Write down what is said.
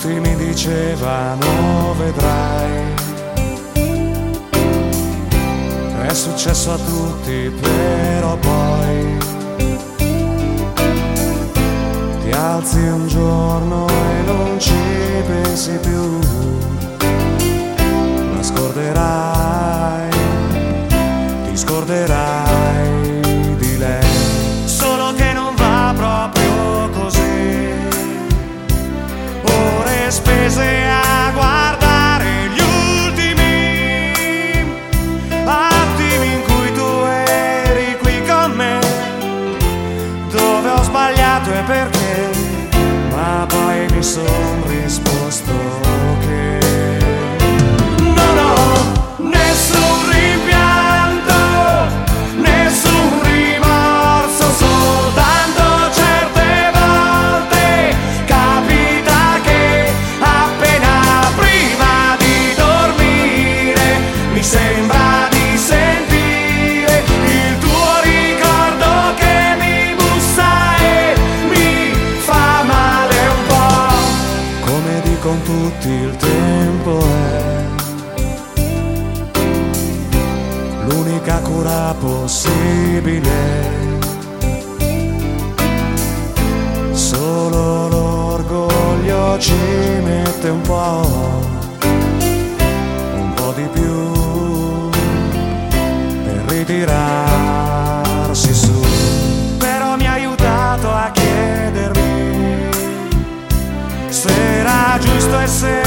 Tutti mi dicevano vedrai. È successo a tutti, però poi ti alzi un giorno e non ci pensi più. La scorderai, ti scorderai Ore spese a guardare gli ultimi attimi in cui tu eri qui con me. Dove ho sbagliato e perché, ma poi mi son risposto possibile. Solo l'orgoglio ci mette un po', un po' di più per ritirarsi su. Però mi ha aiutato a chiedermi se era giusto essere